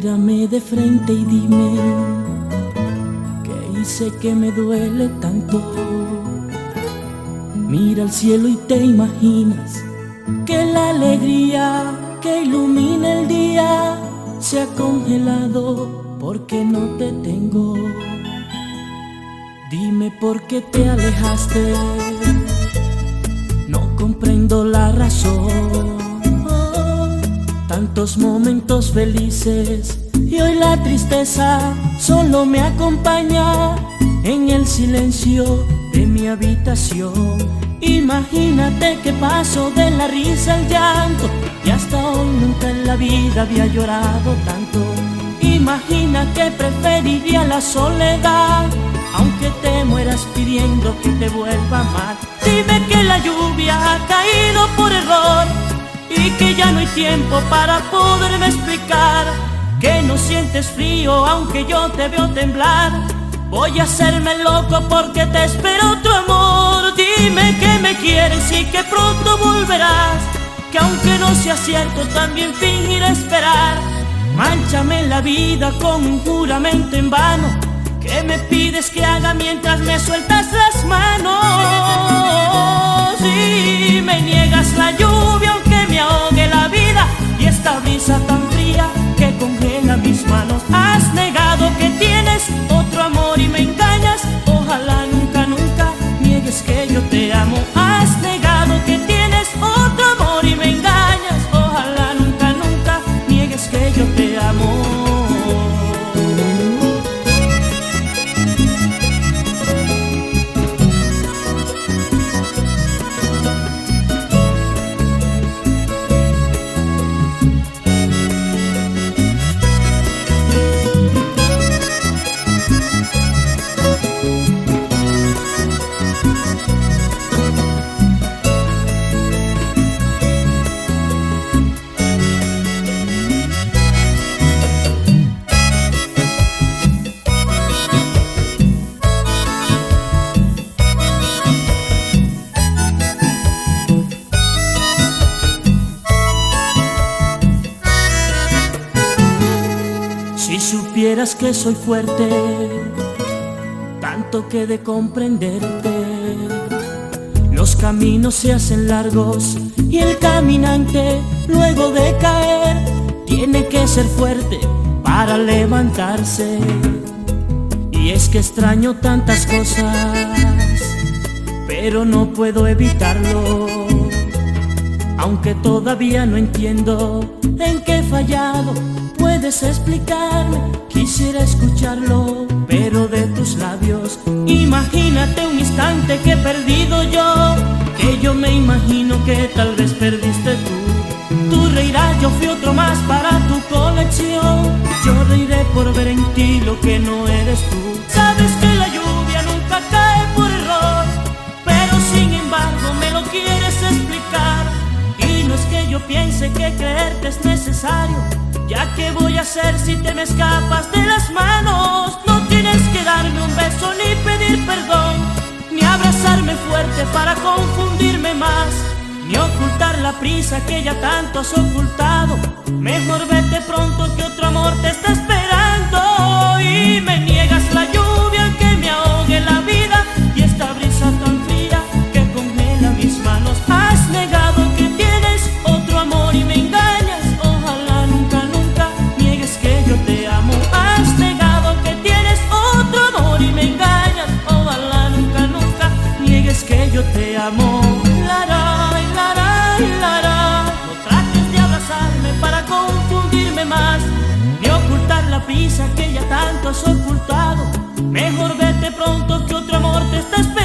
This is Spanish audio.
Mírame de frente y dime que hice que me duele tanto. Mira al cielo y te imaginas que la alegría que ilumina el día se ha congelado porque no te tengo. Dime por qué te alejaste, no comprendo la razón. Tantos momentos felices y hoy la tristeza solo me acompaña en el silencio de mi habitación. Imagínate que paso de la risa al llanto y hasta hoy nunca en la vida había llorado tanto. Imagina que preferiría la soledad, aunque te mueras pidiendo que te vuelva a amar. Dime que la lluvia ha caído por error que ya no hay tiempo para poderme explicar que no sientes frío aunque yo te veo temblar. Voy a hacerme loco porque te espero otro amor. Dime que me quieres y que pronto volverás. Que aunque no sea cierto, también fingiré esperar. Manchame la vida con un juramento en vano. Que me pides que haga mientras me sueltas las manos? Brisa tan fría que congela mis manos. Has negado que tienes Si supieras que soy fuerte, tanto que de comprenderte. Los caminos se hacen largos y el caminante, luego de caer, tiene que ser fuerte para levantarse. Y es que extraño tantas cosas, pero no puedo evitarlo. Aunque todavía no entiendo en qué he fallado, puedes explicarme, quisiera escucharlo, pero de tus labios. Imagínate un instante que he perdido yo, que yo me imagino que tal vez perdiste tú. Tú reirás, yo fui otro más para tu colección. Yo reiré por ver en ti lo que no eres tú. Sabes que la lluvia nunca cae por error, pero sin embargo me lo quieres explicar. Y no es que yo piense que creerte es necesario, ya que voy a hacer si te me escapas de las manos. No tienes que darme un beso ni pedir perdón, ni abrazarme fuerte para confundirme más, ni ocultar la prisa que ya tanto has ocultado. Mejor vete pronto que otro amor te está esperando cortar la prisa que ya tanto has ocultado. Mejor vete pronto que otro amor te está esperando.